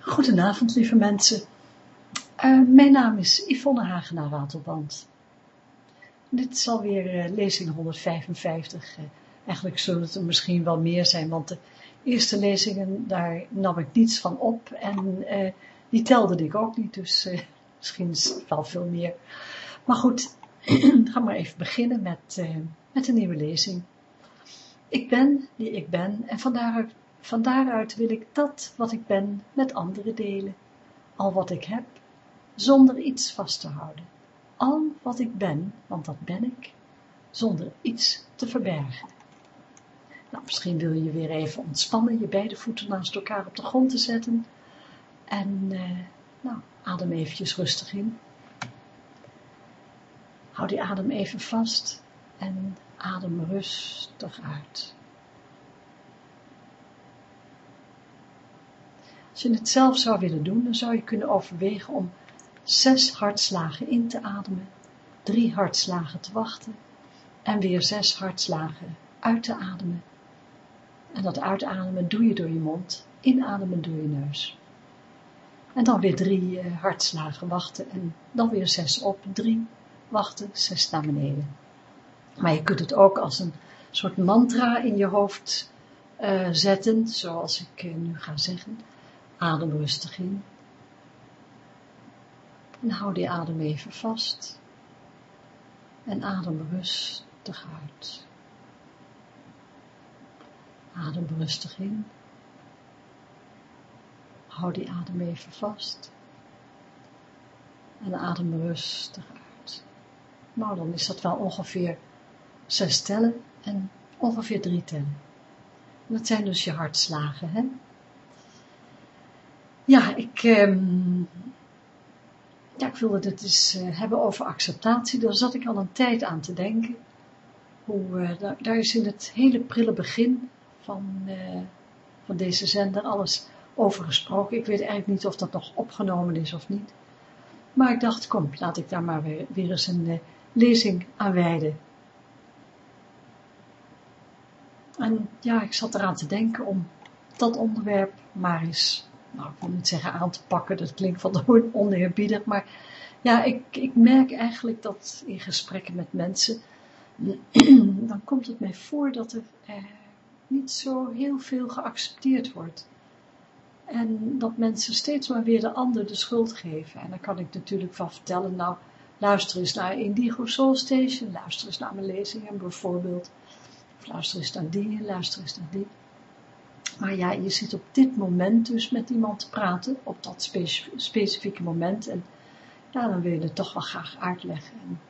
Goedenavond, lieve mensen. Uh, mijn naam is Yvonne Hagenaar Ratelband. Dit is alweer uh, lezing 155. Uh, eigenlijk zullen het er misschien wel meer zijn, want de eerste lezingen, daar nam ik niets van op en die telde ik ook niet, dus misschien is het wel veel meer. Maar goed, ga maar even beginnen met, met een nieuwe lezing. Ik ben die ik ben en van daaruit van daaruit wil ik dat wat ik ben met anderen delen, al wat ik heb, zonder iets vast te houden. Al wat ik ben, want dat ben ik, zonder iets te verbergen. Nou, misschien wil je weer even ontspannen, je beide voeten naast elkaar op de grond te zetten. En, eh, nou, adem eventjes rustig in. Hou die adem even vast en adem rustig uit. Als je het zelf zou willen doen, dan zou je kunnen overwegen om zes hartslagen in te ademen, drie hartslagen te wachten en weer zes hartslagen uit te ademen. En dat uitademen doe je door je mond, inademen door je neus. En dan weer drie uh, hartslagen wachten en dan weer zes op, drie, wachten, zes naar beneden. Maar je kunt het ook als een soort mantra in je hoofd uh, zetten, zoals ik uh, nu ga zeggen. Adem rustig in. En hou die adem even vast. En adem rustig uit. Adem rustig in. Hou die adem even vast. En adem rustig uit. Nou, dan is dat wel ongeveer zes tellen en ongeveer drie tellen. En dat zijn dus je hartslagen, hè? Ja, ik, um, ja, ik wilde het eens uh, hebben over acceptatie. Daar zat ik al een tijd aan te denken. Hoe, uh, daar, is in het hele prille begin van, uh, van deze zender alles over gesproken. Ik weet eigenlijk niet of dat nog opgenomen is of niet. Maar ik dacht, kom, laat ik daar maar weer, weer eens een lezing aan wijden. En ja, ik zat eraan te denken om dat onderwerp maar eens nou, ik wil niet zeggen aan te pakken, dat klinkt de oneerbiedig, maar ja, ik, ik merk eigenlijk dat in gesprekken met mensen, dan komt het mij voor dat er eh, niet zo heel veel geaccepteerd wordt. En dat mensen steeds maar weer de ander de schuld geven. En dan kan ik natuurlijk van vertellen, nou, luister eens naar Indigo Soul Station, luister eens naar mijn lezingen bijvoorbeeld. Of luister eens naar die, luister eens naar die. Maar ja, je zit op dit moment dus met iemand te praten, op dat specifieke moment. En ja, dan wil je het toch wel graag uitleggen. En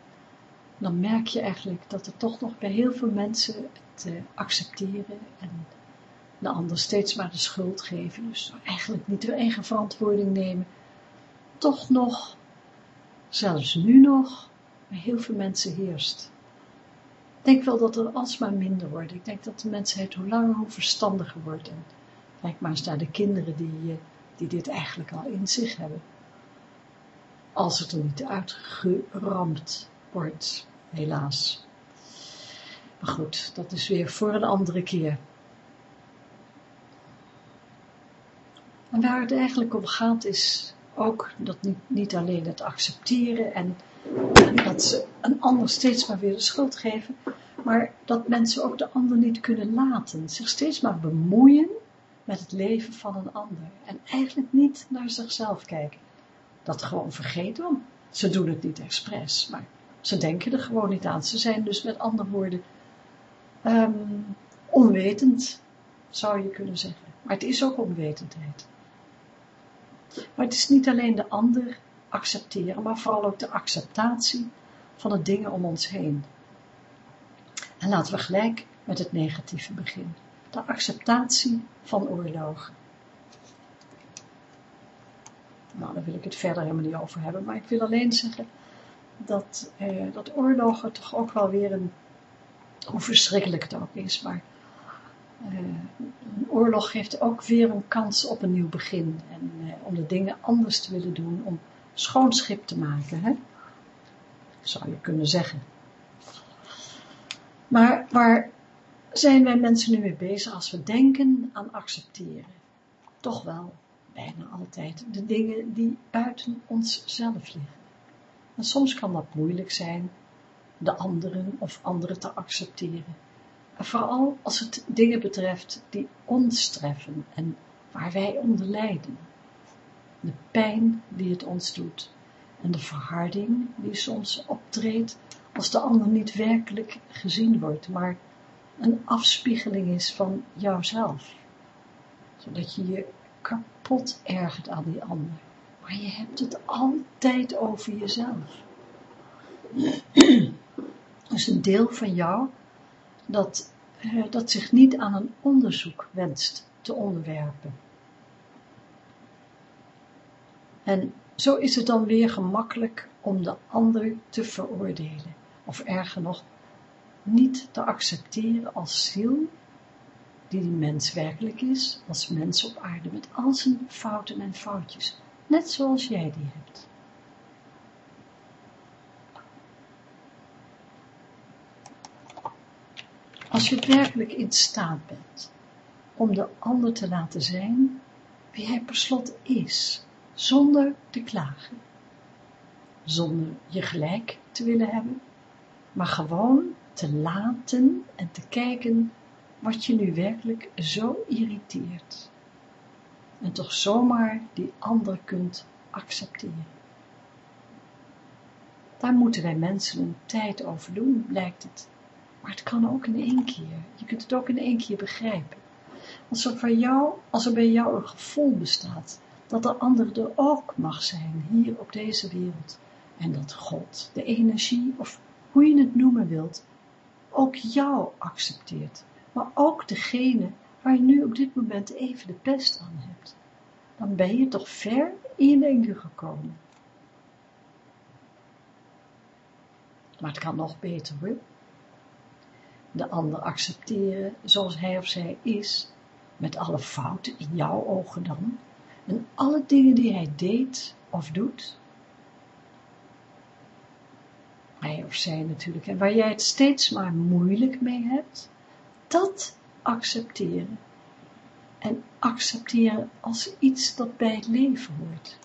dan merk je eigenlijk dat er toch nog bij heel veel mensen het uh, accepteren en de ander steeds maar de schuld geven. Dus eigenlijk niet hun eigen verantwoording nemen. Toch nog, zelfs nu nog, bij heel veel mensen heerst. Ik denk wel dat er alsmaar minder wordt. Ik denk dat de mensheid hoe langer hoe verstandiger wordt. Kijk maar eens naar de kinderen die, eh, die dit eigenlijk al in zich hebben. Als het er niet uitgeramd wordt, helaas. Maar goed, dat is weer voor een andere keer. En waar het eigenlijk om gaat is ook dat niet alleen het accepteren en dat ze een ander steeds maar weer de schuld geven, maar dat mensen ook de ander niet kunnen laten, zich steeds maar bemoeien met het leven van een ander en eigenlijk niet naar zichzelf kijken. Dat gewoon vergeten, ze doen het niet expres, maar ze denken er gewoon niet aan. Ze zijn dus met andere woorden um, onwetend, zou je kunnen zeggen. Maar het is ook onwetendheid. Maar het is niet alleen de ander accepteren, maar vooral ook de acceptatie van de dingen om ons heen. En laten we gelijk met het negatieve beginnen. De acceptatie van oorlogen. Nou, daar wil ik het verder helemaal niet over hebben, maar ik wil alleen zeggen dat, eh, dat oorlogen toch ook wel weer een, hoe verschrikkelijk het ook is, maar uh, een oorlog geeft ook weer een kans op een nieuw begin. En uh, om de dingen anders te willen doen, om schoon schip te maken, hè? zou je kunnen zeggen. Maar waar zijn wij mensen nu mee bezig als we denken aan accepteren? Toch wel, bijna altijd, de dingen die buiten onszelf liggen. En soms kan dat moeilijk zijn, de anderen of anderen te accepteren. En vooral als het dingen betreft die ons treffen en waar wij onder lijden. De pijn die het ons doet en de verharding die soms optreedt als de ander niet werkelijk gezien wordt, maar een afspiegeling is van jouzelf. Zodat je je kapot ergert aan die ander. Maar je hebt het altijd over jezelf. Dus een deel van jou dat, eh, dat zich niet aan een onderzoek wenst te onderwerpen. En zo is het dan weer gemakkelijk om de ander te veroordelen. Of erger nog, niet te accepteren als ziel die die mens werkelijk is, als mens op aarde, met al zijn fouten en foutjes, net zoals jij die hebt. Als je werkelijk in staat bent om de ander te laten zijn wie hij per slot is, zonder te klagen, zonder je gelijk te willen hebben, maar gewoon te laten en te kijken wat je nu werkelijk zo irriteert. En toch zomaar die ander kunt accepteren. Daar moeten wij mensen een tijd over doen, blijkt het. Maar het kan ook in één keer. Je kunt het ook in één keer begrijpen. Als er, jou, als er bij jou een gevoel bestaat, dat de ander er ook mag zijn, hier op deze wereld. En dat God, de energie, of hoe je het noemen wilt, ook jou accepteert maar ook degene waar je nu op dit moment even de pest aan hebt, dan ben je toch ver in je gekomen. Maar het kan nog beter hoor. De ander accepteren zoals hij of zij is, met alle fouten in jouw ogen dan, en alle dingen die hij deed of doet. Hij of zij natuurlijk, en waar jij het steeds maar moeilijk mee hebt, dat accepteren. En accepteren als iets dat bij het leven hoort.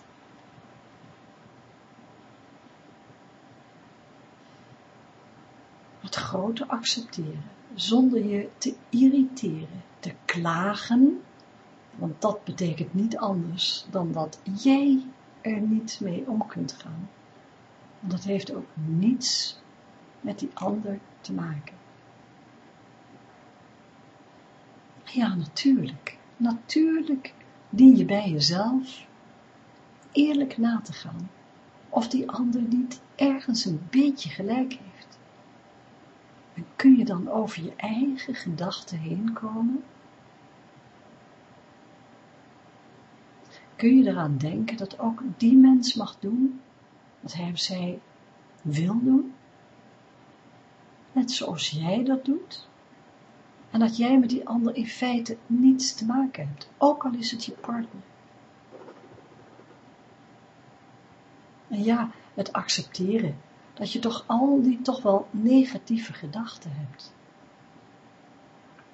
Het grote accepteren, zonder je te irriteren, te klagen, want dat betekent niet anders dan dat jij er niet mee om kunt gaan. Want dat heeft ook niets met die ander te maken. Ja, natuurlijk. Natuurlijk dien je bij jezelf eerlijk na te gaan of die ander niet ergens een beetje gelijk heeft. En kun je dan over je eigen gedachten heen komen? Kun je eraan denken dat ook die mens mag doen wat hij of zij wil doen? Net zoals jij dat doet? En dat jij met die ander in feite niets te maken hebt, ook al is het je partner. En ja, het accepteren dat je toch al die toch wel negatieve gedachten hebt.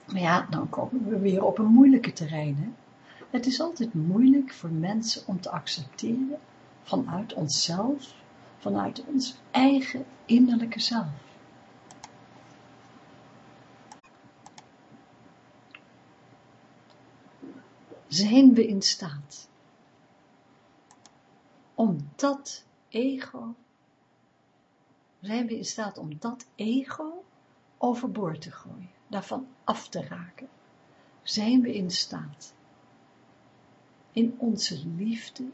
Maar ja, dan komen we weer op een moeilijke terrein. Hè? Het is altijd moeilijk voor mensen om te accepteren vanuit onszelf, vanuit ons eigen innerlijke zelf. zijn we in staat om dat ego, zijn we in staat om dat ego overboord te gooien, daarvan af te raken. Zijn we in staat in onze liefde,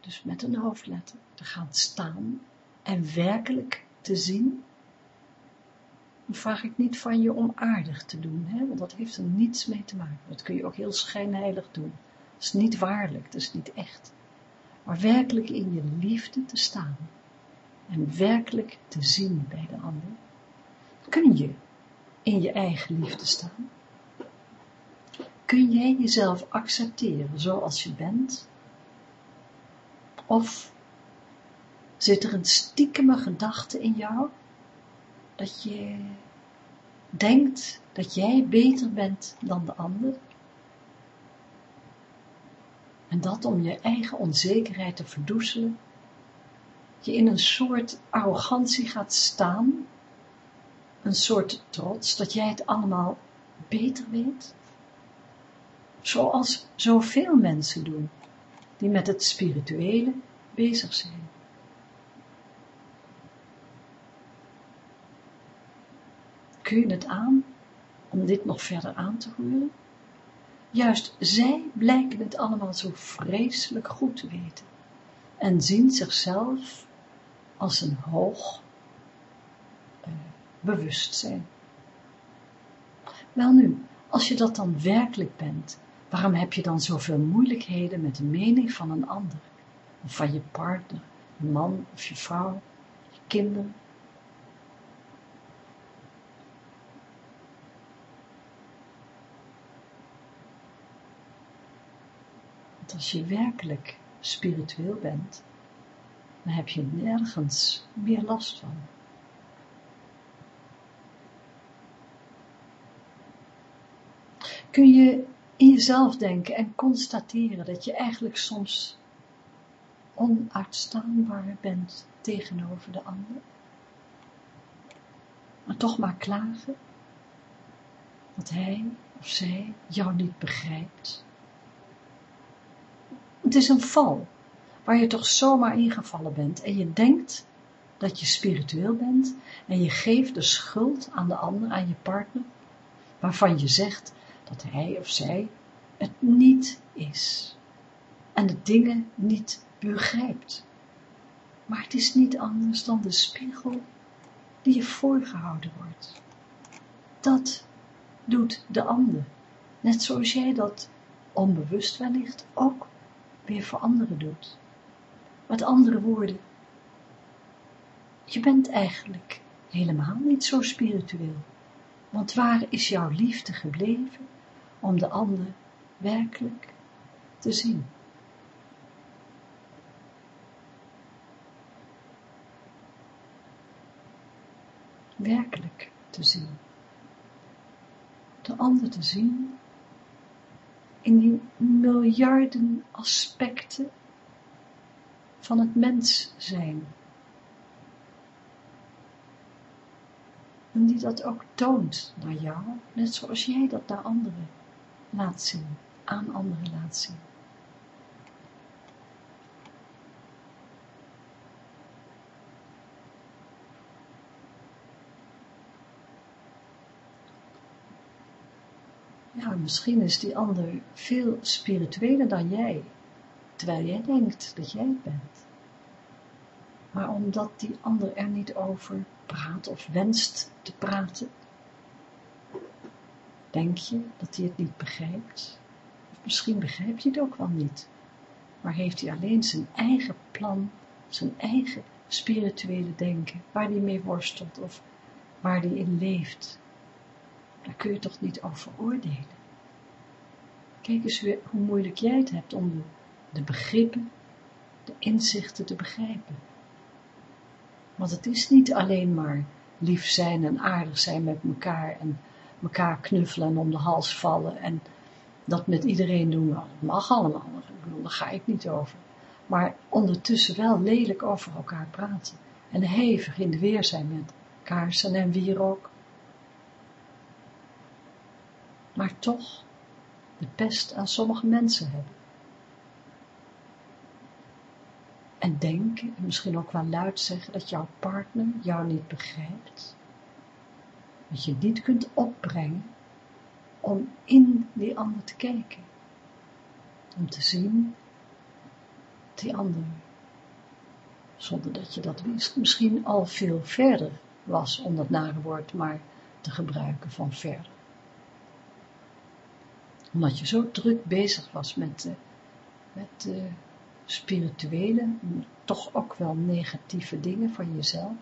dus met een hoofdletter, te gaan staan en werkelijk te zien dan vraag ik niet van je om aardig te doen, hè? want dat heeft er niets mee te maken. Dat kun je ook heel schijnheilig doen. Dat is niet waarlijk, dat is niet echt. Maar werkelijk in je liefde te staan. En werkelijk te zien bij de ander. Kun je in je eigen liefde staan? Kun jij jezelf accepteren zoals je bent? Of zit er een stiekeme gedachte in jou dat je denkt dat jij beter bent dan de ander. En dat om je eigen onzekerheid te verdoezelen, je in een soort arrogantie gaat staan, een soort trots, dat jij het allemaal beter weet, zoals zoveel mensen doen, die met het spirituele bezig zijn. Kun je het aan om dit nog verder aan te roeren? Juist zij blijken het allemaal zo vreselijk goed te weten en zien zichzelf als een hoog uh, bewustzijn. Wel nu, als je dat dan werkelijk bent, waarom heb je dan zoveel moeilijkheden met de mening van een ander? Of van je partner, je man of je vrouw, je kinderen? Want als je werkelijk spiritueel bent, dan heb je nergens meer last van. Kun je jezelf denken en constateren dat je eigenlijk soms onuitstaanbaar bent tegenover de ander. Maar toch maar klagen dat hij of zij jou niet begrijpt. Het is een val waar je toch zomaar ingevallen bent en je denkt dat je spiritueel bent en je geeft de schuld aan de ander, aan je partner, waarvan je zegt dat hij of zij het niet is en de dingen niet begrijpt. Maar het is niet anders dan de spiegel die je voorgehouden wordt. Dat doet de ander, net zoals jij dat onbewust wellicht ook weer voor anderen doet. Met andere woorden, je bent eigenlijk helemaal niet zo spiritueel, want waar is jouw liefde gebleven om de ander werkelijk te zien? Werkelijk te zien. De ander te zien in die miljarden aspecten van het mens zijn. En die dat ook toont naar jou, net zoals jij dat naar anderen laat zien, aan anderen laat zien. Ja, misschien is die ander veel spiritueler dan jij, terwijl jij denkt dat jij het bent. Maar omdat die ander er niet over praat of wenst te praten, denk je dat hij het niet begrijpt? Misschien begrijpt hij het ook wel niet, maar heeft hij alleen zijn eigen plan, zijn eigen spirituele denken, waar hij mee worstelt of waar hij in leeft. Daar kun je toch niet over oordelen. Kijk eens hoe moeilijk jij het hebt om de begrippen, de inzichten te begrijpen. Want het is niet alleen maar lief zijn en aardig zijn met elkaar en elkaar knuffelen en om de hals vallen en dat met iedereen doen, nou, dat mag allemaal, ik daar ga ik niet over. Maar ondertussen wel lelijk over elkaar praten en hevig in de weer zijn met kaarsen en wierook. Maar toch de pest aan sommige mensen hebben. En denken, en misschien ook wel luid zeggen, dat jouw partner jou niet begrijpt. Dat je niet kunt opbrengen om in die ander te kijken. Om te zien die ander, zonder dat je dat wist, misschien al veel verder was, om dat nare woord maar te gebruiken van verder. Omdat je zo druk bezig was met de, met de spirituele, toch ook wel negatieve dingen van jezelf,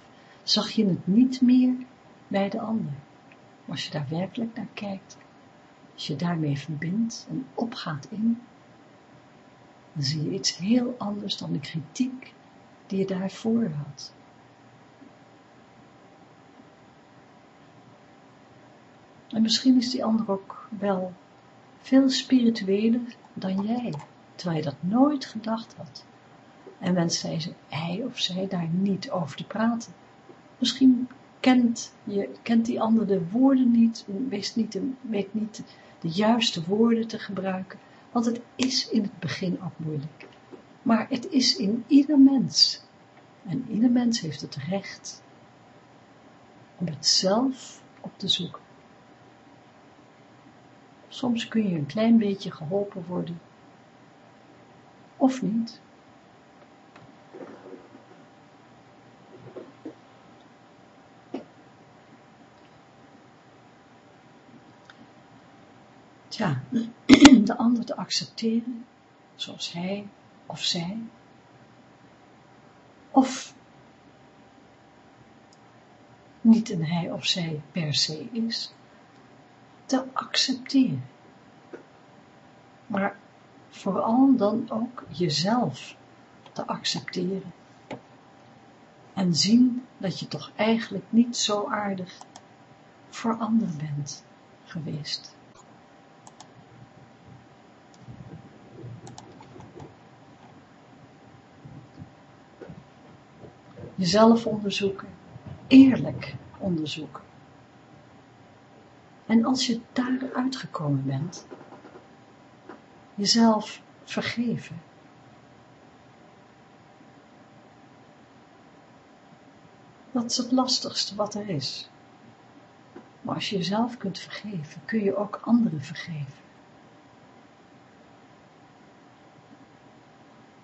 zag je het niet meer bij de ander. als je daar werkelijk naar kijkt, als je daarmee verbindt en opgaat in, dan zie je iets heel anders dan de kritiek die je daarvoor had. En misschien is die ander ook wel veel spiritueler dan jij terwijl je dat nooit gedacht had. En wenste hij of zij daar niet over te praten. Misschien kent, je, kent die ander de woorden niet, weet niet, weet niet de juiste woorden te gebruiken, want het is in het begin ook moeilijk. Maar het is in ieder mens. En ieder mens heeft het recht om het zelf op te zoeken. Soms kun je een klein beetje geholpen worden, of niet. Tja, de ander te accepteren, zoals hij of zij, of niet een hij of zij per se is, te accepteren. Maar vooral dan ook jezelf te accepteren. En zien dat je toch eigenlijk niet zo aardig voor anderen bent geweest. Jezelf onderzoeken, eerlijk onderzoeken. En als je daar uitgekomen bent, jezelf vergeven. Dat is het lastigste wat er is. Maar als je jezelf kunt vergeven, kun je ook anderen vergeven.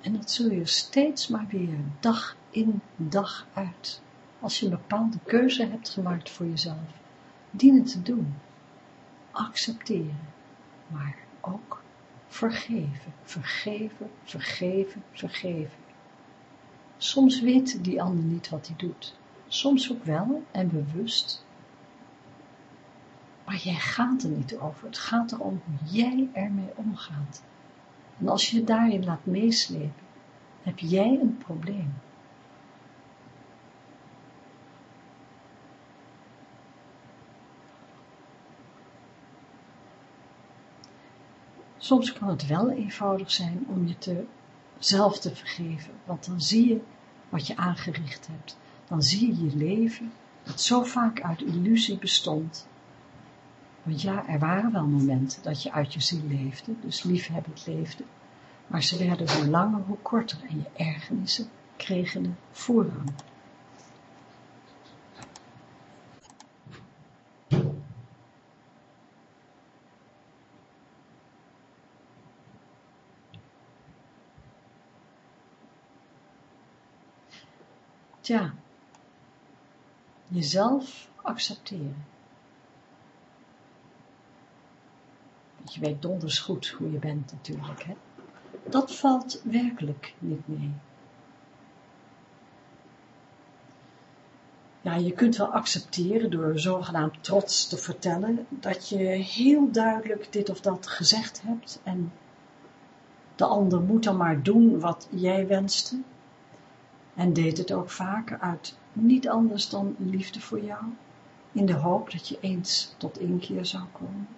En dat zul je steeds maar weer, dag in, dag uit, als je een bepaalde keuze hebt gemaakt voor jezelf, dienen te doen. Accepteren, maar ook vergeven, vergeven, vergeven, vergeven. Soms weet die ander niet wat hij doet, soms ook wel en bewust. Maar jij gaat er niet over, het gaat erom hoe jij ermee omgaat. En als je je daarin laat meeslepen, heb jij een probleem. Soms kan het wel eenvoudig zijn om je te, zelf te vergeven, want dan zie je wat je aangericht hebt. Dan zie je je leven, dat zo vaak uit illusie bestond. Want ja, er waren wel momenten dat je uit je ziel leefde, dus liefhebbend leefde, maar ze werden hoe langer hoe korter en je ergernissen kregen de voorrang. Tja, jezelf accepteren. Je weet donders goed hoe je bent natuurlijk, hè. Dat valt werkelijk niet mee. Ja, je kunt wel accepteren door zogenaamd trots te vertellen dat je heel duidelijk dit of dat gezegd hebt en de ander moet dan maar doen wat jij wenste en deed het ook vaker uit niet anders dan liefde voor jou, in de hoop dat je eens tot inkeer zou komen.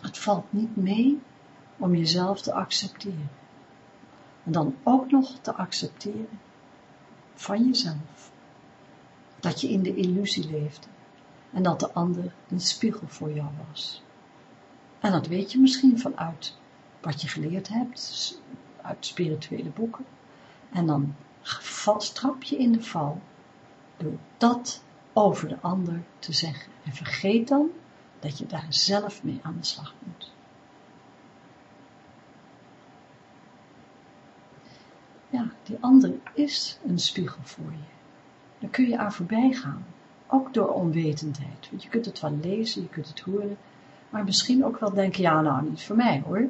Het valt niet mee om jezelf te accepteren. En dan ook nog te accepteren van jezelf. Dat je in de illusie leefde en dat de ander een spiegel voor jou was. En dat weet je misschien vanuit wat je geleerd hebt, uit spirituele boeken. En dan trap je in de val door dat over de ander te zeggen. En vergeet dan dat je daar zelf mee aan de slag moet. Ja, die ander is een spiegel voor je. Daar kun je aan voorbij gaan. Ook door onwetendheid. Want je kunt het wel lezen, je kunt het horen. Maar misschien ook wel denken, ja nou niet voor mij hoor.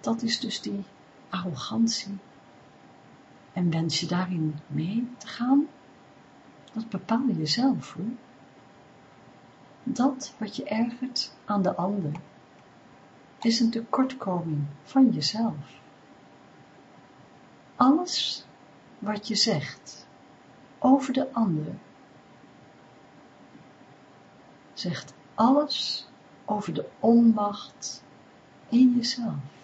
Dat is dus die arrogantie. En wens je daarin mee te gaan? Dat bepaal je zelf hoor. Dat wat je ergert aan de ander, is een tekortkoming van jezelf. Alles wat je zegt over de ander, zegt alles over de onmacht in jezelf.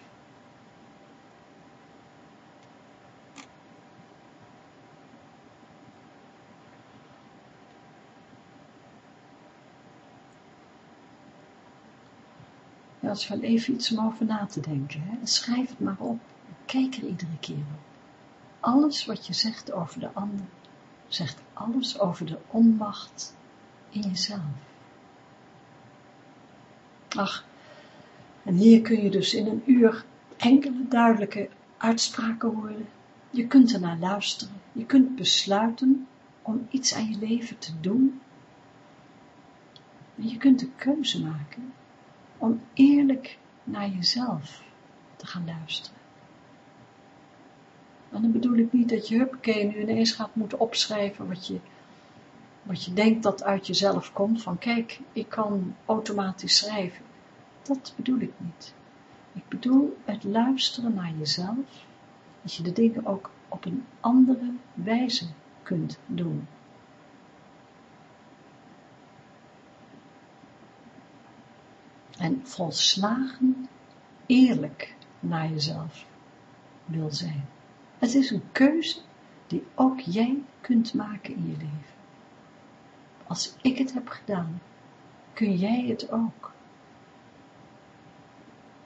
Dat is wel even iets om over na te denken. Hè? Schrijf het maar op. Kijk er iedere keer op. Alles wat je zegt over de ander, zegt alles over de onmacht in jezelf. Ach, en hier kun je dus in een uur enkele duidelijke uitspraken horen. Je kunt ernaar luisteren. Je kunt besluiten om iets aan je leven te doen. En je kunt de keuze maken om eerlijk naar jezelf te gaan luisteren. En dan bedoel ik niet dat je huppakee nu ineens gaat moeten opschrijven wat je, wat je denkt dat uit jezelf komt, van kijk, ik kan automatisch schrijven. Dat bedoel ik niet. Ik bedoel het luisteren naar jezelf, dat je de dingen ook op een andere wijze kunt doen. En volslagen eerlijk naar jezelf wil zijn. Het is een keuze die ook jij kunt maken in je leven. Als ik het heb gedaan, kun jij het ook.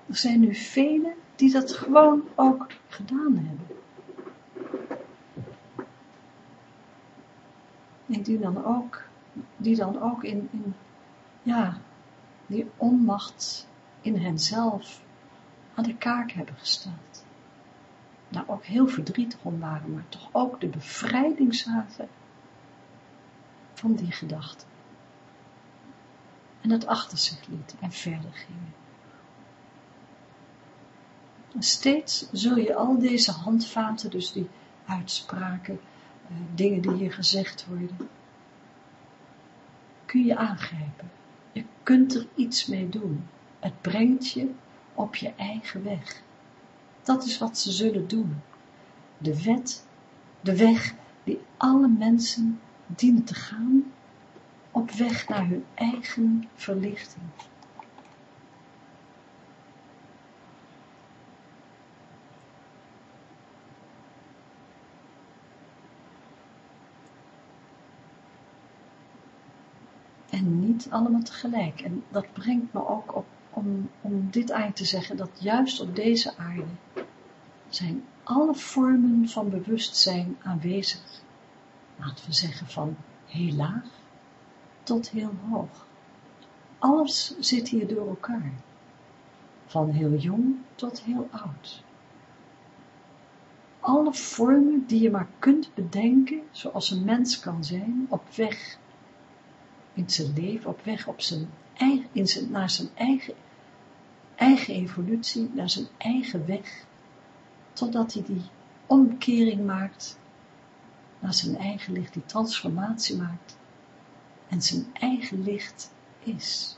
Er zijn nu velen die dat gewoon ook gedaan hebben. En die dan ook, die dan ook in, in ja, die onmacht in henzelf aan de kaak hebben gesteld. Daar ook heel verdrietig om waren, maar toch ook de bevrijding zagen van die gedachten. En het achter zich lieten en verder gingen. En steeds zul je al deze handvaten, dus die uitspraken, eh, dingen die hier gezegd worden, kun je aangrijpen. Kunt er iets mee doen. Het brengt je op je eigen weg. Dat is wat ze zullen doen. De wet, de weg die alle mensen dienen te gaan, op weg naar hun eigen verlichting. En allemaal tegelijk. En dat brengt me ook op om, om dit eind te zeggen, dat juist op deze aarde zijn alle vormen van bewustzijn aanwezig. Laten we zeggen van heel laag tot heel hoog. Alles zit hier door elkaar. Van heel jong tot heel oud. Alle vormen die je maar kunt bedenken, zoals een mens kan zijn, op weg in zijn leven, op weg op zijn eigen, in zijn, naar zijn eigen, eigen evolutie, naar zijn eigen weg, totdat hij die omkering maakt, naar zijn eigen licht, die transformatie maakt, en zijn eigen licht is.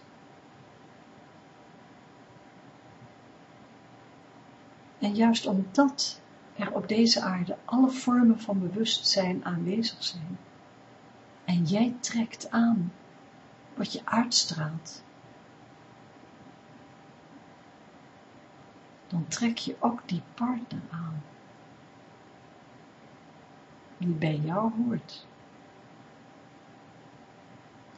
En juist omdat er op deze aarde alle vormen van bewustzijn aanwezig zijn, en jij trekt aan wat je uitstraalt, dan trek je ook die partner aan, die bij jou hoort,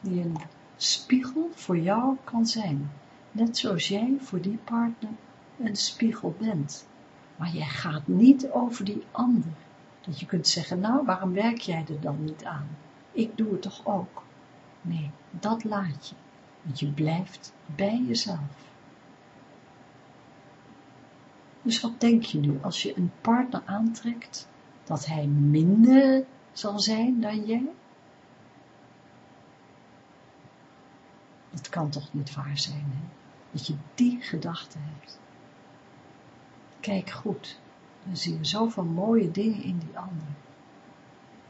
die een spiegel voor jou kan zijn, net zoals jij voor die partner een spiegel bent. Maar jij gaat niet over die ander. Dat je kunt zeggen, nou, waarom werk jij er dan niet aan? Ik doe het toch ook? Nee, dat laat je, want je blijft bij jezelf. Dus wat denk je nu, als je een partner aantrekt, dat hij minder zal zijn dan jij? Dat kan toch niet waar zijn, hè? Dat je die gedachte hebt. Kijk goed, dan zie je zoveel mooie dingen in die ander.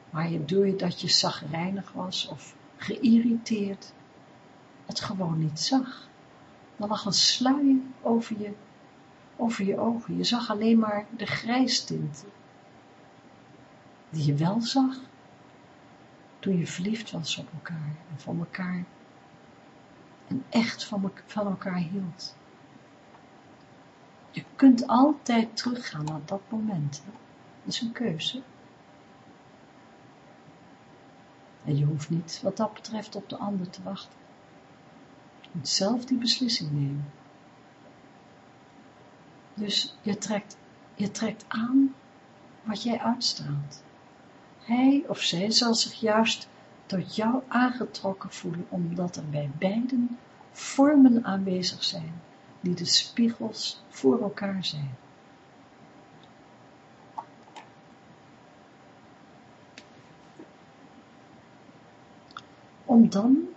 Maar je doe je dat je zagrijnig was of geïrriteerd, het gewoon niet zag. Er lag een sluier over je, over je ogen. Je zag alleen maar de grijstinten. Die je wel zag toen je verliefd was op elkaar en voor elkaar en echt van, van elkaar hield. Je kunt altijd teruggaan naar dat moment. Dat is een keuze. En je hoeft niet, wat dat betreft, op de ander te wachten. Je moet zelf die beslissing nemen. Dus je trekt, je trekt aan wat jij uitstraalt. Hij of zij zal zich juist tot jou aangetrokken voelen, omdat er bij beiden vormen aanwezig zijn, die de spiegels voor elkaar zijn. Om dan,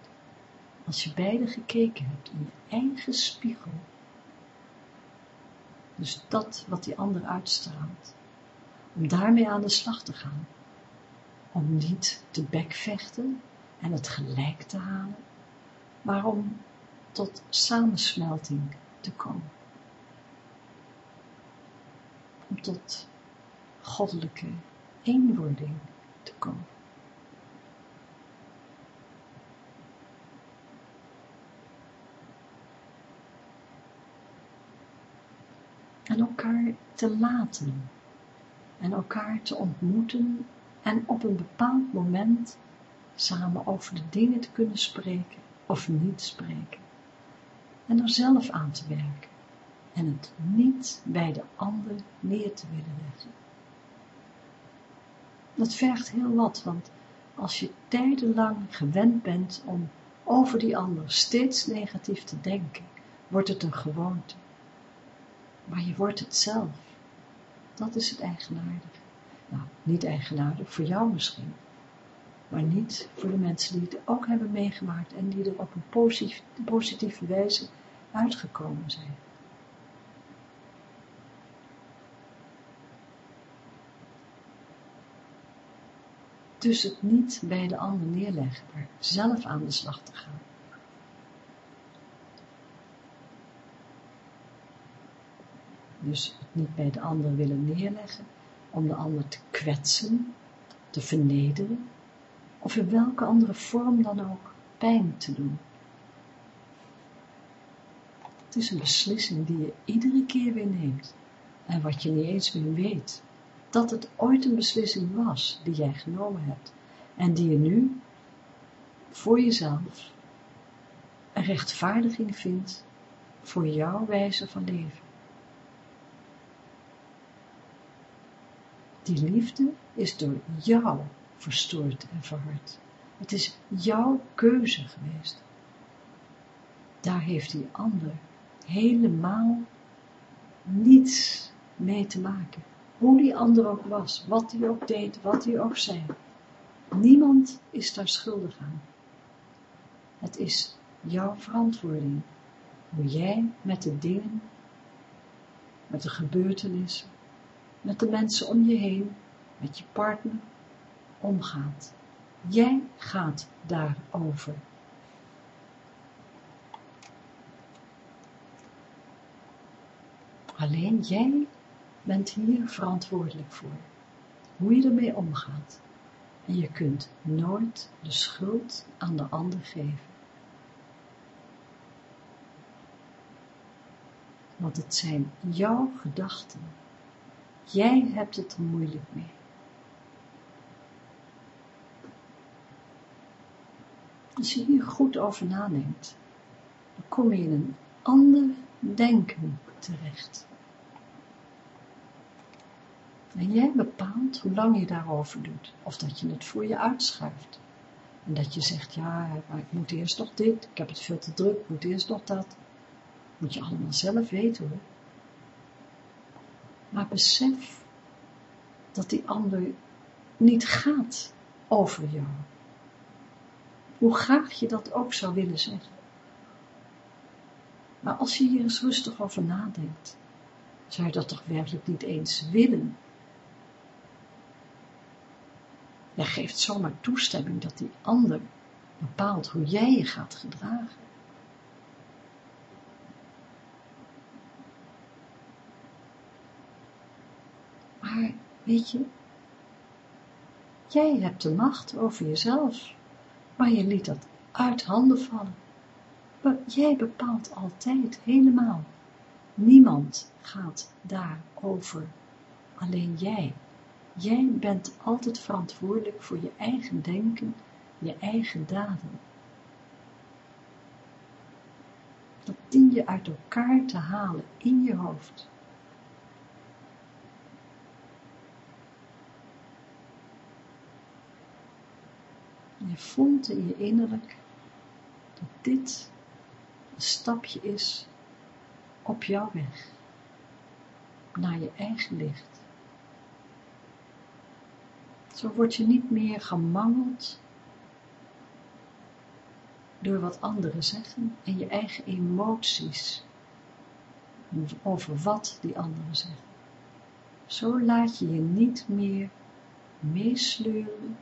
als je beide gekeken hebt in je eigen spiegel, dus dat wat die ander uitstraalt, om daarmee aan de slag te gaan, om niet te bekvechten en het gelijk te halen, maar om tot samensmelting te komen. Om tot goddelijke eenwording te komen. En elkaar te laten en elkaar te ontmoeten en op een bepaald moment samen over de dingen te kunnen spreken of niet spreken. En er zelf aan te werken en het niet bij de ander neer te willen leggen. Dat vergt heel wat, want als je tijdenlang gewend bent om over die ander steeds negatief te denken, wordt het een gewoonte. Maar je wordt het zelf. Dat is het eigenaardige. Nou, niet eigenaardig, voor jou misschien. Maar niet voor de mensen die het ook hebben meegemaakt en die er op een positieve wijze uitgekomen zijn. Dus het niet bij de ander neerleggen, maar zelf aan de slag te gaan. Dus het niet bij de ander willen neerleggen, om de ander te kwetsen, te vernederen, of in welke andere vorm dan ook pijn te doen. Het is een beslissing die je iedere keer weer neemt, en wat je niet eens meer weet, dat het ooit een beslissing was die jij genomen hebt, en die je nu voor jezelf een rechtvaardiging vindt voor jouw wijze van leven. Die liefde is door jou verstoord en verhard. Het is jouw keuze geweest. Daar heeft die ander helemaal niets mee te maken. Hoe die ander ook was, wat hij ook deed, wat hij ook zei. Niemand is daar schuldig aan. Het is jouw verantwoording, hoe jij met de dingen, met de gebeurtenissen, met de mensen om je heen, met je partner, omgaat. Jij gaat daarover. Alleen jij bent hier verantwoordelijk voor. Hoe je ermee omgaat. En je kunt nooit de schuld aan de ander geven. Want het zijn jouw gedachten Jij hebt het er moeilijk mee. Als je hier goed over nadenkt, dan kom je in een ander denken terecht. En jij bepaalt hoe lang je daarover doet, of dat je het voor je uitschuift. En dat je zegt, ja, maar ik moet eerst nog dit, ik heb het veel te druk, ik moet eerst nog dat. Moet je allemaal zelf weten hoor. Maar besef dat die ander niet gaat over jou. Hoe graag je dat ook zou willen zeggen. Maar als je hier eens rustig over nadenkt, zou je dat toch werkelijk niet eens willen. Jij geeft zomaar toestemming dat die ander bepaalt hoe jij je gaat gedragen. Maar weet je, jij hebt de macht over jezelf, maar je liet dat uit handen vallen. jij bepaalt altijd helemaal. Niemand gaat daarover. Alleen jij. Jij bent altijd verantwoordelijk voor je eigen denken, je eigen daden. Dat dien je uit elkaar te halen in je hoofd. Je voelt in je innerlijk dat dit een stapje is op jouw weg naar je eigen licht. Zo word je niet meer gemangeld door wat anderen zeggen en je eigen emoties over wat die anderen zeggen. Zo laat je je niet meer meesleuren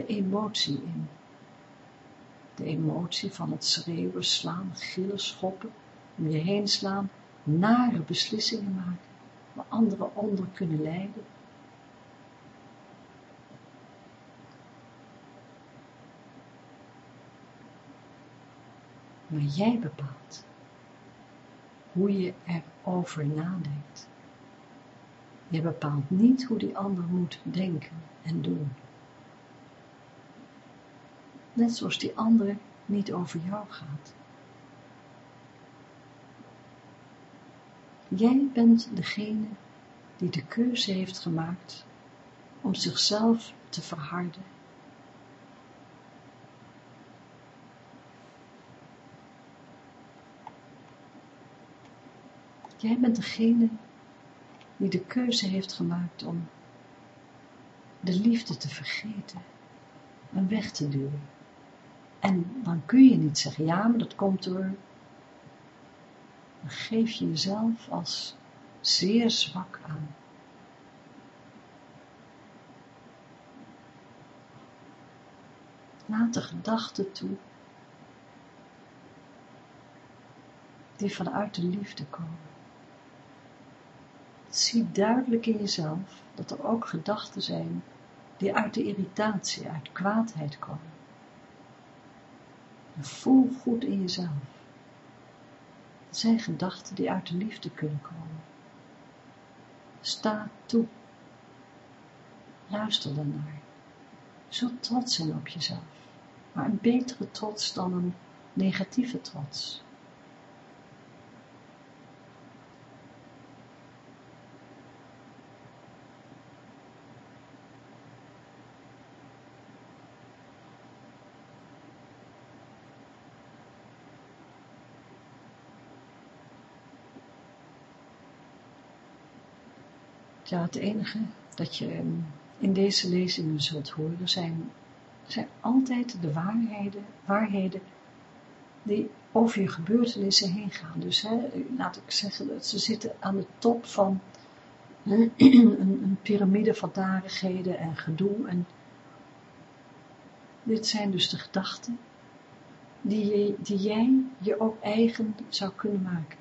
de emotie in. De emotie van het schreeuwen, slaan, gillen, schoppen, om je heen slaan, nare beslissingen maken, waar anderen onder kunnen lijden. Maar jij bepaalt hoe je erover nadenkt. Je bepaalt niet hoe die ander moet denken en doen. Net zoals die andere niet over jou gaat. Jij bent degene die de keuze heeft gemaakt om zichzelf te verharden. Jij bent degene die de keuze heeft gemaakt om de liefde te vergeten en weg te duwen. En dan kun je niet zeggen, ja, maar dat komt door, dan geef je jezelf als zeer zwak aan. Laat de gedachten toe die vanuit de liefde komen. Zie duidelijk in jezelf dat er ook gedachten zijn die uit de irritatie, uit kwaadheid komen. Voel goed in jezelf. Het zijn gedachten die uit de liefde kunnen komen. Sta toe. Luister daarnaar. Zult trots zijn op jezelf, maar een betere trots dan een negatieve trots. Ja, het enige dat je ehm, in deze lezingen zult horen zijn, zijn altijd de waarheden, waarheden die over je gebeurtenissen heen gaan. Dus hè, laat ik zeggen dat ze zitten aan de top van een, een piramide van narigheden en gedoe. En dit zijn dus de gedachten die, die jij je ook eigen zou kunnen maken.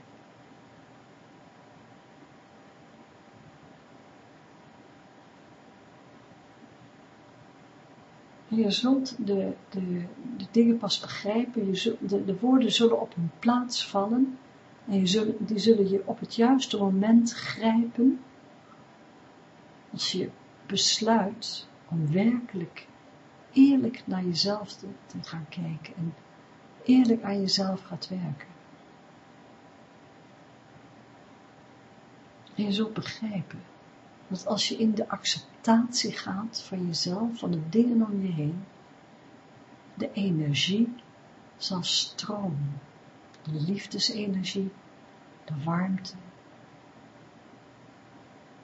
Je zult de, de, de dingen pas begrijpen, je zult, de, de woorden zullen op hun plaats vallen en je die zullen je op het juiste moment grijpen als je besluit om werkelijk eerlijk naar jezelf te, te gaan kijken en eerlijk aan jezelf gaat werken. En je zult begrijpen dat als je in de acceptatie gaat van jezelf, van de dingen om je heen, de energie zal stromen. De liefdesenergie, de warmte.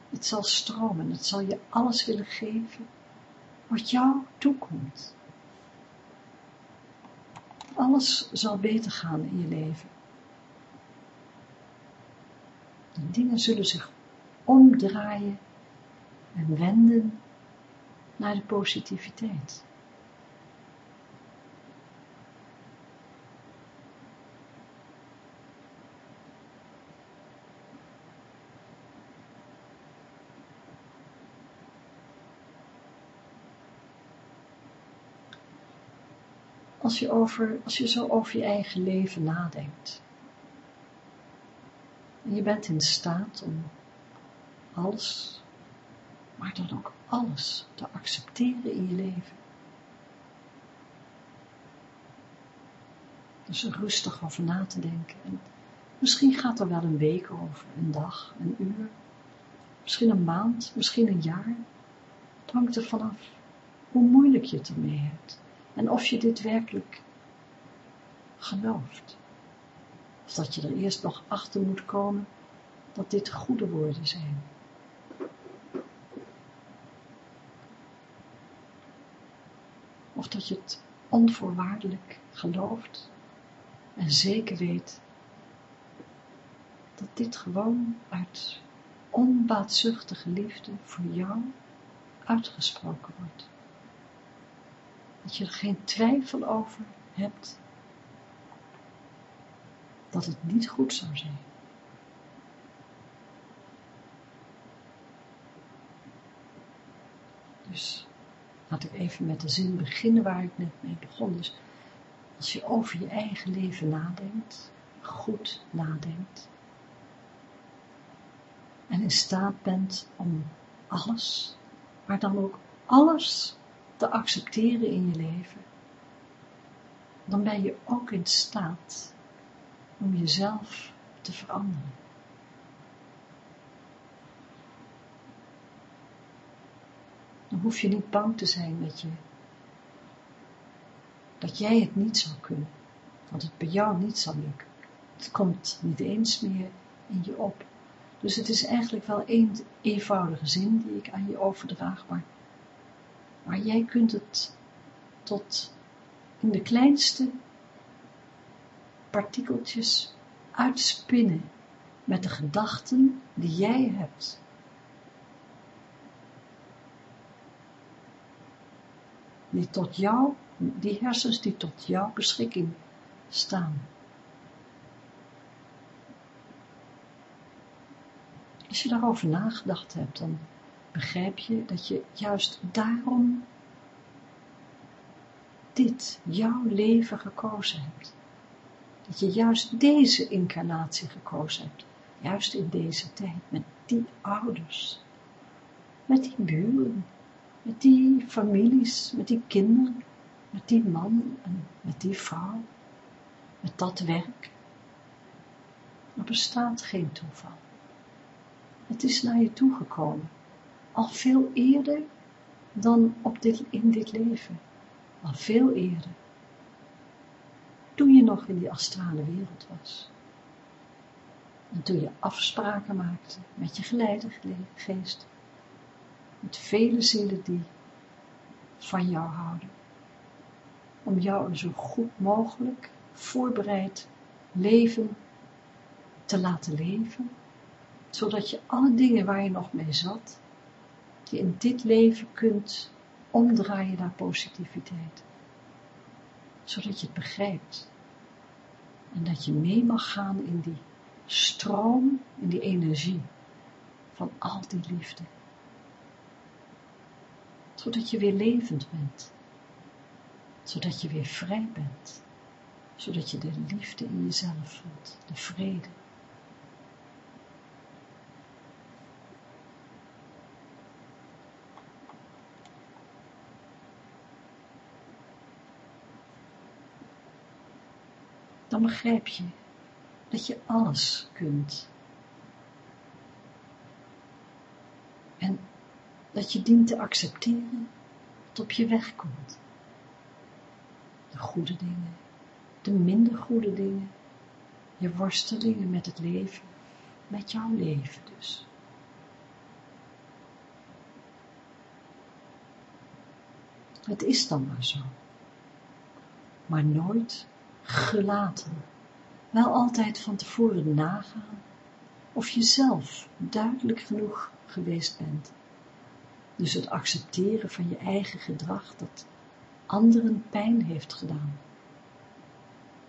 Het zal stromen, het zal je alles willen geven wat jou toekomt. Alles zal beter gaan in je leven. De dingen zullen zich omdraaien en wenden naar de positiviteit. als je, over, als je zo over je eigen leven nadenkt. En je bent in staat om alles, maar dan ook alles te accepteren in je leven. Dus rustig over na te denken. En misschien gaat er wel een week over, een dag, een uur, misschien een maand, misschien een jaar. Het hangt er vanaf hoe moeilijk je het ermee hebt en of je dit werkelijk gelooft. Of dat je er eerst nog achter moet komen dat dit goede woorden zijn. Of dat je het onvoorwaardelijk gelooft en zeker weet dat dit gewoon uit onbaatzuchtige liefde voor jou uitgesproken wordt. Dat je er geen twijfel over hebt dat het niet goed zou zijn. Dus laat ik even met de zin beginnen waar ik net mee begon. Dus als je over je eigen leven nadenkt, goed nadenkt, en in staat bent om alles, maar dan ook alles te accepteren in je leven, dan ben je ook in staat om jezelf te veranderen. Dan hoef je niet bang te zijn dat je, dat jij het niet zal kunnen, want het bij jou niet zal lukken. Het komt niet eens meer in je op. Dus het is eigenlijk wel één eenvoudige zin die ik aan je overdraag, maar jij kunt het tot in de kleinste partikeltjes uitspinnen met de gedachten die jij hebt. Die tot jou, die hersens die tot jouw beschikking staan. Als je daarover nagedacht hebt, dan begrijp je dat je juist daarom dit, jouw leven gekozen hebt. Dat je juist deze incarnatie gekozen hebt, juist in deze tijd, met die ouders, met die buren, met die families, met die kinderen, met die man en met die vrouw, met dat werk. Er bestaat geen toeval. Het is naar je toegekomen, al veel eerder dan op dit, in dit leven, al veel eerder, toen je nog in die astrale wereld was. En toen je afspraken maakte met je geleidegeest, met vele zielen die van jou houden, om jou een zo goed mogelijk voorbereid leven te laten leven zodat je alle dingen waar je nog mee zat, je in dit leven kunt omdraaien naar positiviteit. Zodat je het begrijpt. En dat je mee mag gaan in die stroom, in die energie van al die liefde. Zodat je weer levend bent. Zodat je weer vrij bent. Zodat je de liefde in jezelf voelt, de vrede. dan begrijp je dat je alles kunt. En dat je dient te accepteren wat op je weg komt. De goede dingen, de minder goede dingen, je worstelingen met het leven, met jouw leven dus. Het is dan maar zo. Maar nooit gelaten. Wel altijd van tevoren nagaan of je zelf duidelijk genoeg geweest bent. Dus het accepteren van je eigen gedrag dat anderen pijn heeft gedaan.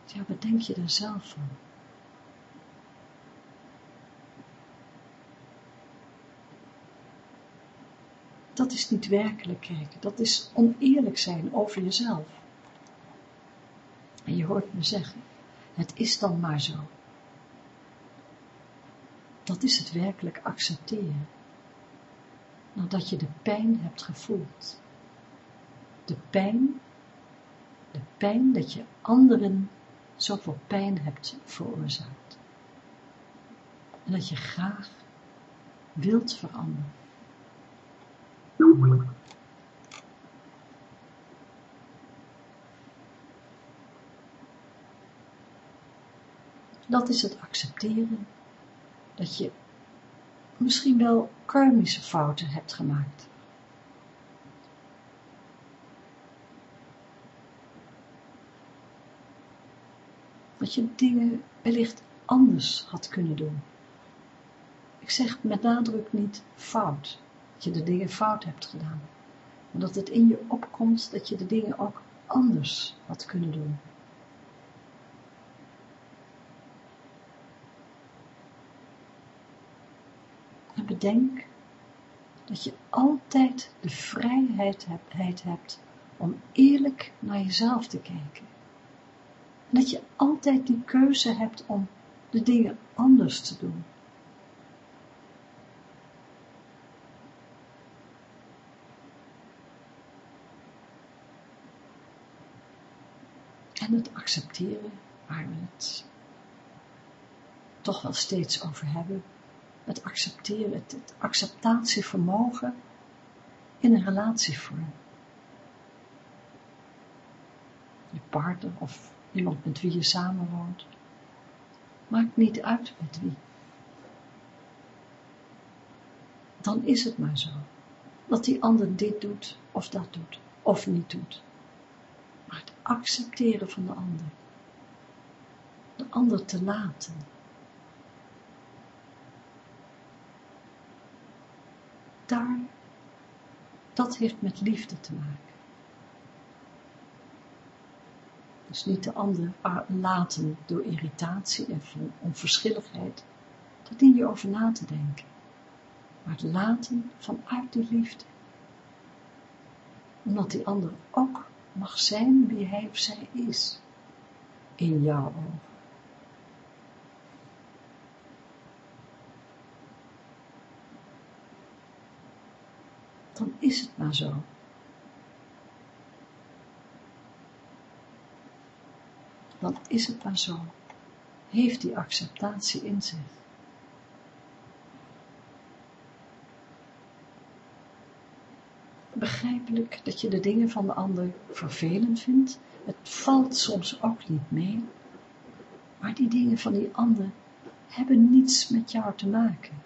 Ja, wat denk je daar zelf van? Dat is niet werkelijk kijken, dat is oneerlijk zijn over jezelf. En je hoort me zeggen, het is dan maar zo. Dat is het werkelijk accepteren. Nadat je de pijn hebt gevoeld. De pijn, de pijn dat je anderen zoveel pijn hebt veroorzaakt. En dat je graag wilt veranderen. Dat is het accepteren dat je misschien wel karmische fouten hebt gemaakt. Dat je dingen wellicht anders had kunnen doen. Ik zeg met nadruk niet fout, dat je de dingen fout hebt gedaan. Maar dat het in je opkomt dat je de dingen ook anders had kunnen doen. Bedenk dat je altijd de vrijheid hebt om eerlijk naar jezelf te kijken. En dat je altijd die keuze hebt om de dingen anders te doen. En het accepteren, waar we het toch wel steeds over hebben, het accepteren, het, acceptatievermogen in een relatievorm. Je partner of iemand met wie je samenwoont. Maakt niet uit met wie. Dan is het maar zo. Dat die ander dit doet of dat doet of niet doet. Maar het accepteren van de ander. De ander te laten daar, dat heeft met liefde te maken. Dus niet de ander laten door irritatie en onverschilligheid, daar dien je over na te denken. Maar het laten vanuit die liefde. Omdat die ander ook mag zijn wie hij of zij is. In jouw ogen. Dan is het maar zo. Dan is het maar zo. Heeft die acceptatie in zich. Begrijpelijk dat je de dingen van de ander vervelend vindt. Het valt soms ook niet mee. Maar die dingen van die ander hebben niets met jou te maken.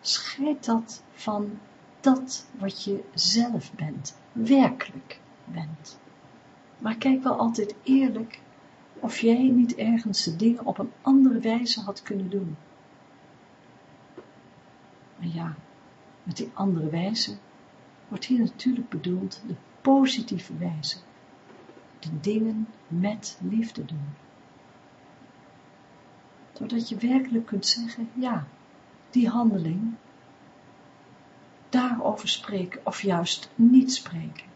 Scheid dat van dat wat je zelf bent, werkelijk bent. Maar kijk wel altijd eerlijk of jij niet ergens de dingen op een andere wijze had kunnen doen. Maar ja, met die andere wijze wordt hier natuurlijk bedoeld de positieve wijze. De dingen met liefde doen. Zodat je werkelijk kunt zeggen, ja, die handeling daarover spreken of juist niet spreken.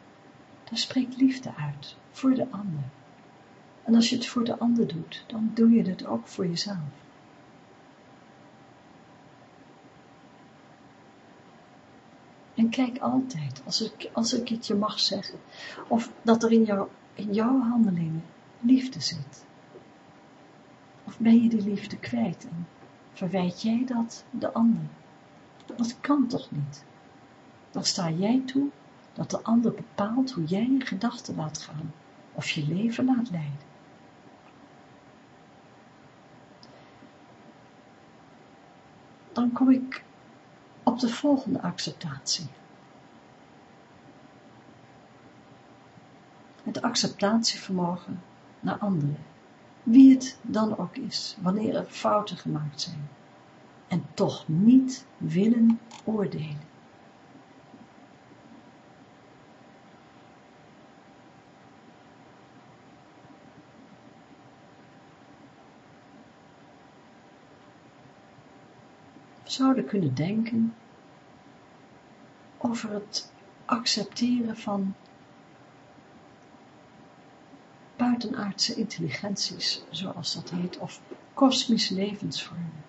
Dan spreekt liefde uit voor de ander. En als je het voor de ander doet, dan doe je het ook voor jezelf. En kijk altijd, als ik, als ik het je mag zeggen, of dat er in, jou, in jouw handelingen liefde zit. Of ben je die liefde kwijt en verwijt jij dat de ander? Dat kan toch niet? Dan sta jij toe dat de ander bepaalt hoe jij je gedachten laat gaan of je leven laat leiden. Dan kom ik op de volgende acceptatie. Het acceptatievermogen naar anderen, wie het dan ook is, wanneer er fouten gemaakt zijn, en toch niet willen oordelen. Zouden kunnen denken over het accepteren van buitenaardse intelligenties, zoals dat heet, of kosmische levensvormen.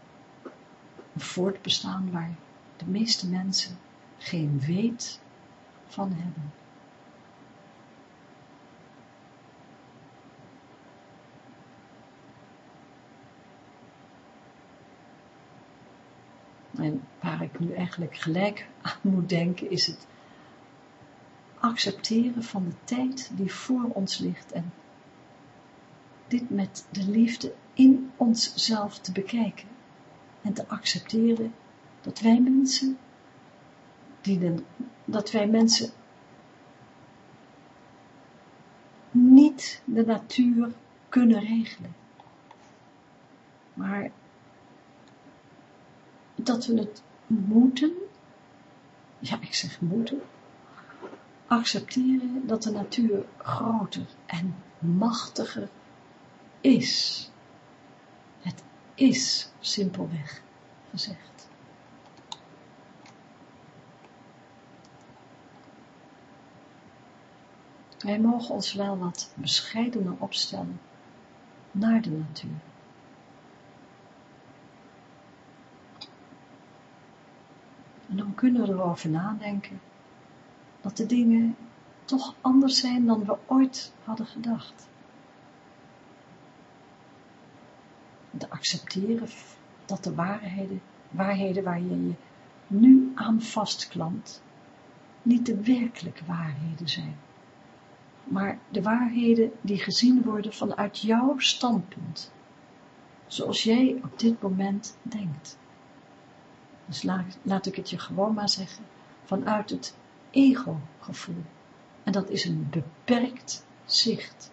Een voortbestaan waar de meeste mensen geen weet van hebben. En waar ik nu eigenlijk gelijk aan moet denken, is het accepteren van de tijd die voor ons ligt en dit met de liefde in onszelf te bekijken. En te accepteren dat wij mensen, die dat wij mensen niet de natuur kunnen regelen, maar dat we het moeten, ja ik zeg moeten, accepteren dat de natuur groter en machtiger is. Het is simpelweg gezegd. Wij mogen ons wel wat bescheidener opstellen naar de natuur. En dan kunnen we erover nadenken dat de dingen toch anders zijn dan we ooit hadden gedacht. Te accepteren dat de waarheden, waarheden waar je je nu aan vastklampt, niet de werkelijke waarheden zijn, maar de waarheden die gezien worden vanuit jouw standpunt, zoals jij op dit moment denkt. Dus laat, laat ik het je gewoon maar zeggen, vanuit het ego-gevoel. En dat is een beperkt zicht.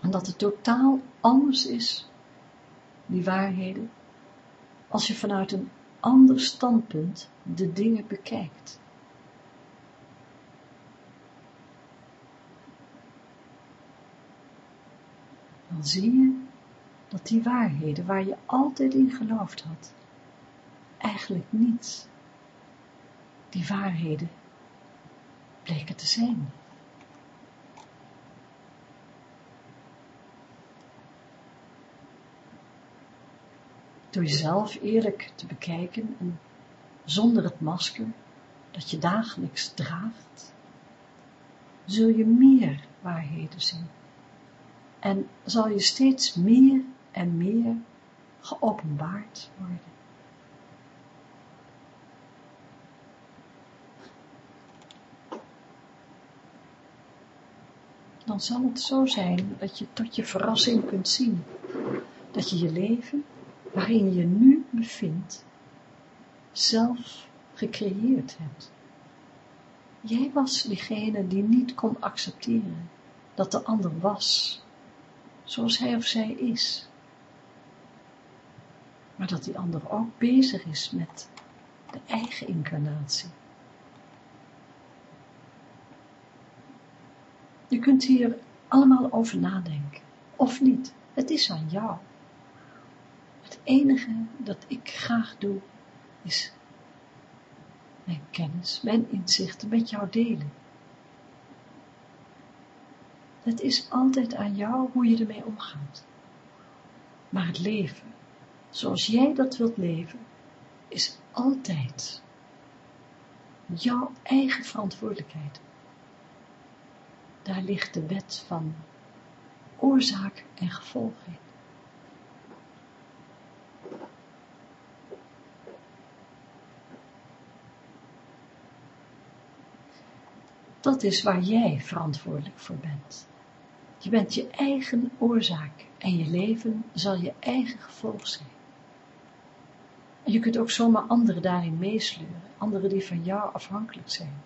En dat het totaal anders is, die waarheden, als je vanuit een ander standpunt de dingen bekijkt. Dan zie je dat die waarheden waar je altijd in geloofd had, eigenlijk niet die waarheden bleken te zijn. Door jezelf eerlijk te bekijken en zonder het masker dat je dagelijks draagt, zul je meer waarheden zien. En zal je steeds meer en meer geopenbaard worden. dan zal het zo zijn dat je tot je verrassing kunt zien dat je je leven, waarin je nu bevindt, zelf gecreëerd hebt. Jij was diegene die niet kon accepteren dat de ander was, zoals hij of zij is. Maar dat die ander ook bezig is met de eigen incarnatie. Je kunt hier allemaal over nadenken, of niet. Het is aan jou. Het enige dat ik graag doe, is mijn kennis, mijn inzichten met jou delen. Het is altijd aan jou hoe je ermee omgaat. Maar het leven, zoals jij dat wilt leven, is altijd jouw eigen verantwoordelijkheid daar ligt de wet van oorzaak en gevolg in. Dat is waar jij verantwoordelijk voor bent. Je bent je eigen oorzaak en je leven zal je eigen gevolg zijn. En je kunt ook zomaar anderen daarin meesleuren, anderen die van jou afhankelijk zijn.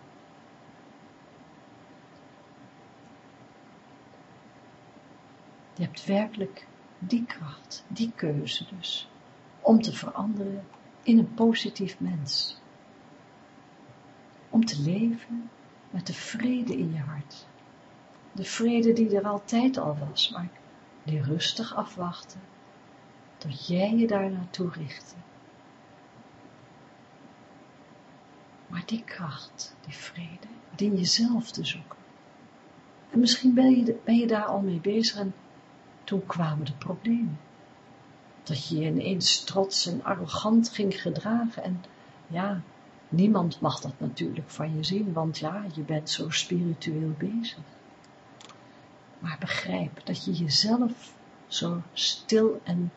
Je hebt werkelijk die kracht, die keuze dus, om te veranderen in een positief mens. Om te leven met de vrede in je hart. De vrede die er altijd al was, maar die rustig afwachtte, tot jij je daar naartoe richtte. Maar die kracht, die vrede, dien je zelf te zoeken. En misschien ben je, ben je daar al mee bezig en toen kwamen de problemen. Dat je je ineens trots en arrogant ging gedragen en ja, niemand mag dat natuurlijk van je zien, want ja, je bent zo spiritueel bezig. Maar begrijp dat je jezelf zo stil en,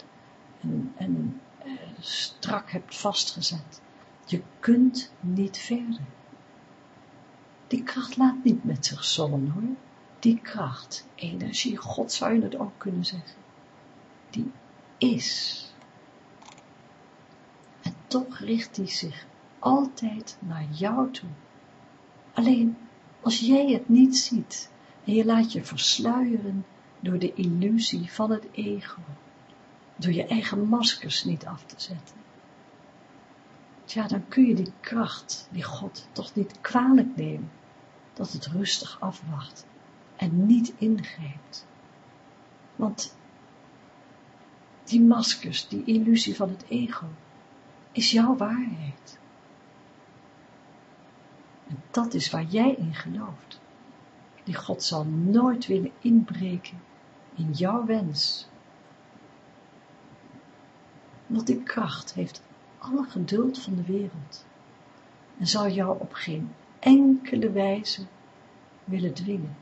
en, en eh, strak hebt vastgezet. Je kunt niet verder. Die kracht laat niet met zich zollen hoor. Die kracht, energie, God zou je het ook kunnen zeggen. Die is. En toch richt hij zich altijd naar jou toe. Alleen, als jij het niet ziet en je laat je versluieren door de illusie van het ego, door je eigen maskers niet af te zetten, ja, dan kun je die kracht, die God, toch niet kwalijk nemen, dat het rustig afwacht en niet ingrijpt. Want die maskers, die illusie van het ego, is jouw waarheid. En dat is waar jij in gelooft. Die God zal nooit willen inbreken in jouw wens. Want die kracht heeft alle geduld van de wereld en zal jou op geen enkele wijze willen dwingen.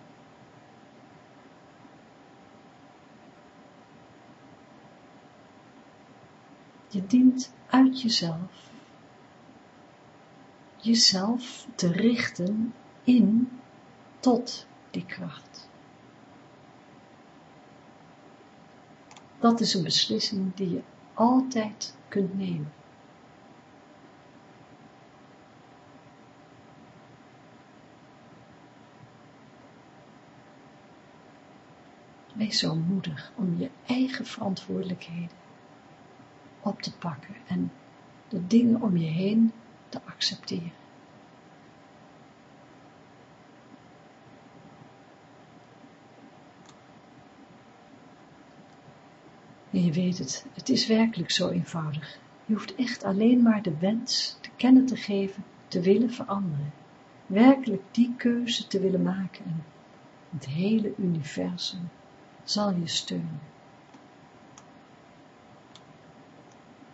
Je dient uit jezelf, jezelf te richten in tot die kracht. Dat is een beslissing die je altijd kunt nemen. Wees zo moedig om je eigen verantwoordelijkheden op te pakken en de dingen om je heen te accepteren. En je weet het, het is werkelijk zo eenvoudig. Je hoeft echt alleen maar de wens te kennen te geven, te willen veranderen. Werkelijk die keuze te willen maken en het hele universum zal je steunen.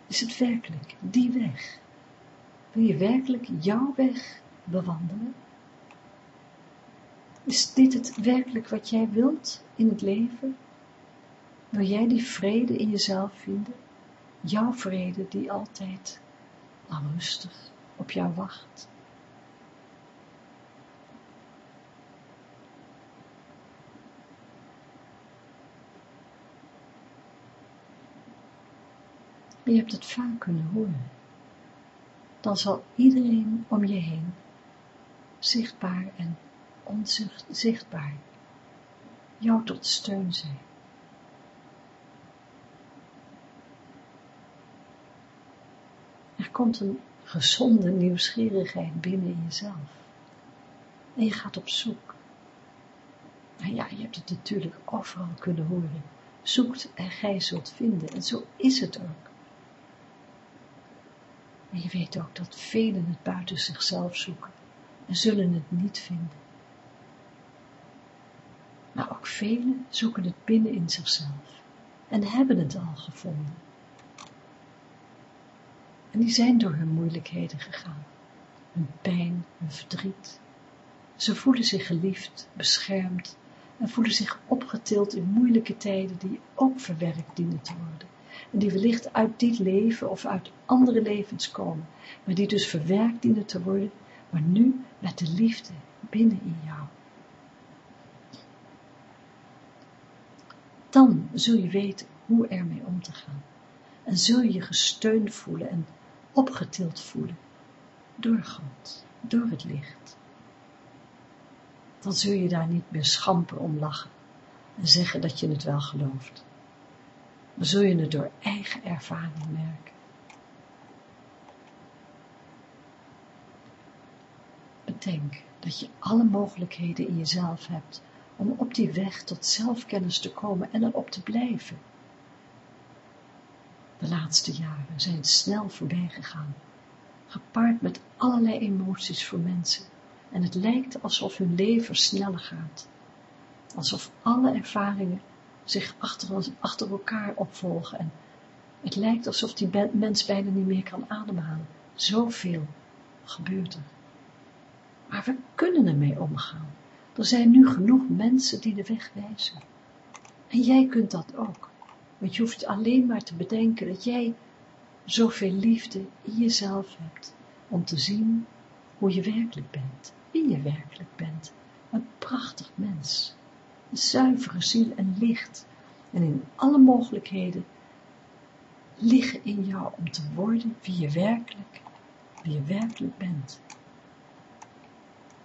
Is het werkelijk die weg? Wil je werkelijk jouw weg bewandelen? Is dit het werkelijk wat jij wilt in het leven? Wil jij die vrede in jezelf vinden? Jouw vrede die altijd al rustig op jou wacht? Je hebt het vaak kunnen horen, dan zal iedereen om je heen, zichtbaar en onzichtbaar, jou tot steun zijn. Er komt een gezonde nieuwsgierigheid binnen in jezelf. En je gaat op zoek. En ja, je hebt het natuurlijk overal kunnen horen. Zoekt en gij zult vinden. En zo is het ook. Maar je weet ook dat velen het buiten zichzelf zoeken en zullen het niet vinden. Maar ook velen zoeken het binnen in zichzelf en hebben het al gevonden. En die zijn door hun moeilijkheden gegaan, hun pijn, hun verdriet. Ze voelen zich geliefd, beschermd en voelen zich opgetild in moeilijke tijden die ook verwerkt dienen te worden en die wellicht uit dit leven of uit andere levens komen, maar die dus verwerkt dienen te worden, maar nu met de liefde binnen in jou. Dan zul je weten hoe ermee om te gaan en zul je je gesteund voelen en opgetild voelen door God, door het licht. Dan zul je daar niet meer schamper om lachen en zeggen dat je het wel gelooft zul je het door eigen ervaring merken. Bedenk dat je alle mogelijkheden in jezelf hebt om op die weg tot zelfkennis te komen en erop te blijven. De laatste jaren zijn snel voorbij gegaan. gepaard met allerlei emoties voor mensen. En het lijkt alsof hun leven sneller gaat. Alsof alle ervaringen zich achter, achter elkaar opvolgen. En het lijkt alsof die mens bijna niet meer kan ademhalen. Zoveel gebeurt er. Maar we kunnen ermee omgaan. Er zijn nu genoeg mensen die de weg wijzen. En jij kunt dat ook. Want je hoeft alleen maar te bedenken dat jij zoveel liefde in jezelf hebt. Om te zien hoe je werkelijk bent. Wie je werkelijk bent. Een prachtig mens. Zuivere ziel en licht. En in alle mogelijkheden liggen in jou om te worden wie je werkelijk, wie je werkelijk bent.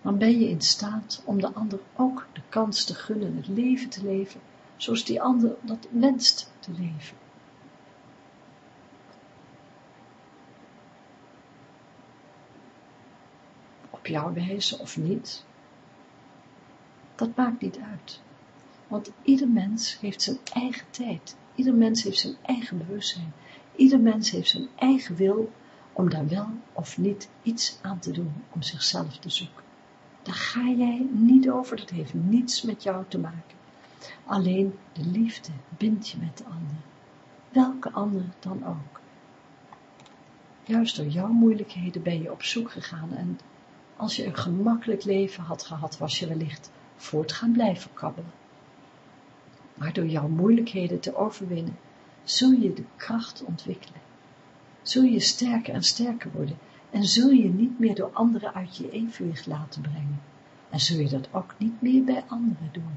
Dan ben je in staat om de ander ook de kans te gunnen het leven te leven zoals die ander dat wenst te leven. Op jouw wijze of niet, dat maakt niet uit. Want ieder mens heeft zijn eigen tijd. Ieder mens heeft zijn eigen bewustzijn. Ieder mens heeft zijn eigen wil om daar wel of niet iets aan te doen om zichzelf te zoeken. Daar ga jij niet over, dat heeft niets met jou te maken. Alleen de liefde bindt je met de ander, welke ander dan ook. Juist door jouw moeilijkheden ben je op zoek gegaan en als je een gemakkelijk leven had gehad, was je wellicht voort gaan blijven kabbelen. Maar door jouw moeilijkheden te overwinnen, zul je de kracht ontwikkelen. Zul je sterker en sterker worden en zul je niet meer door anderen uit je evenwicht laten brengen. En zul je dat ook niet meer bij anderen doen.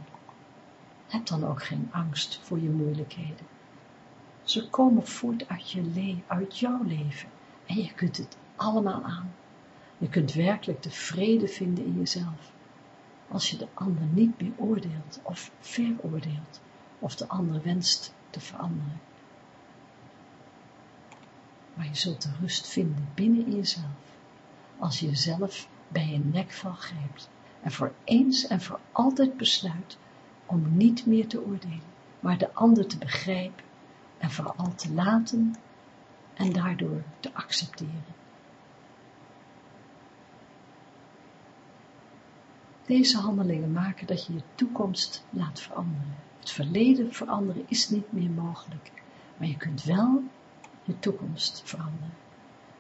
Heb dan ook geen angst voor je moeilijkheden. Ze komen voort uit, je uit jouw leven en je kunt het allemaal aan. Je kunt werkelijk de vrede vinden in jezelf. Als je de ander niet meer oordeelt of veroordeelt of de ander wenst te veranderen. Maar je zult de rust vinden binnen in jezelf, als je jezelf bij je nekvel grijpt en voor eens en voor altijd besluit om niet meer te oordelen, maar de ander te begrijpen en vooral te laten en daardoor te accepteren. Deze handelingen maken dat je je toekomst laat veranderen. Het verleden veranderen is niet meer mogelijk, maar je kunt wel je toekomst veranderen.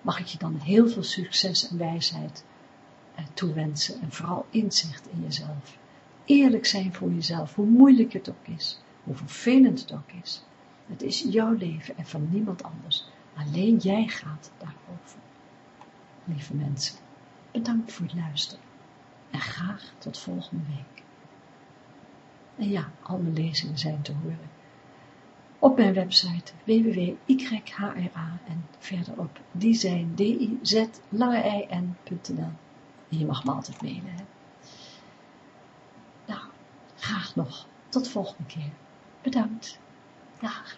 Mag ik je dan heel veel succes en wijsheid eh, toewensen en vooral inzicht in jezelf eerlijk zijn voor jezelf, hoe moeilijk het ook is, hoe vervelend het ook is. Het is jouw leven en van niemand anders. Alleen jij gaat daarover. Lieve mensen, bedankt voor het luisteren. En graag tot volgende week. En ja, al mijn lezingen zijn te horen. Op mijn website www.yhra en verderop die zijn d i z n.nl. En je mag me altijd mailen. Hè? Graag nog. Tot volgende keer. Bedankt. Dag.